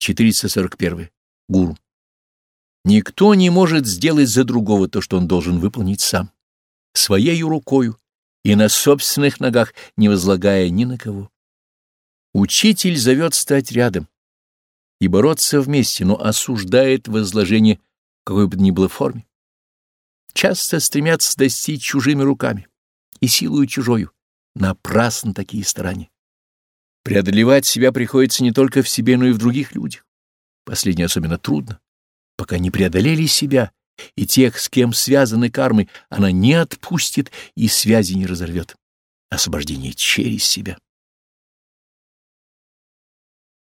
441. Гуру. Никто не может сделать за другого то, что он должен выполнить сам, своей рукою и на собственных ногах, не возлагая ни на кого. Учитель зовет стать рядом и бороться вместе, но осуждает возложение в какой бы ни было форме. Часто стремятся достичь чужими руками и силою чужою. Напрасно такие старания. Преодолевать себя приходится не только в себе, но и в других людях. Последнее особенно трудно. Пока не преодолели себя и тех, с кем связаны кармы, она не отпустит и связи не разорвет. Освобождение через себя.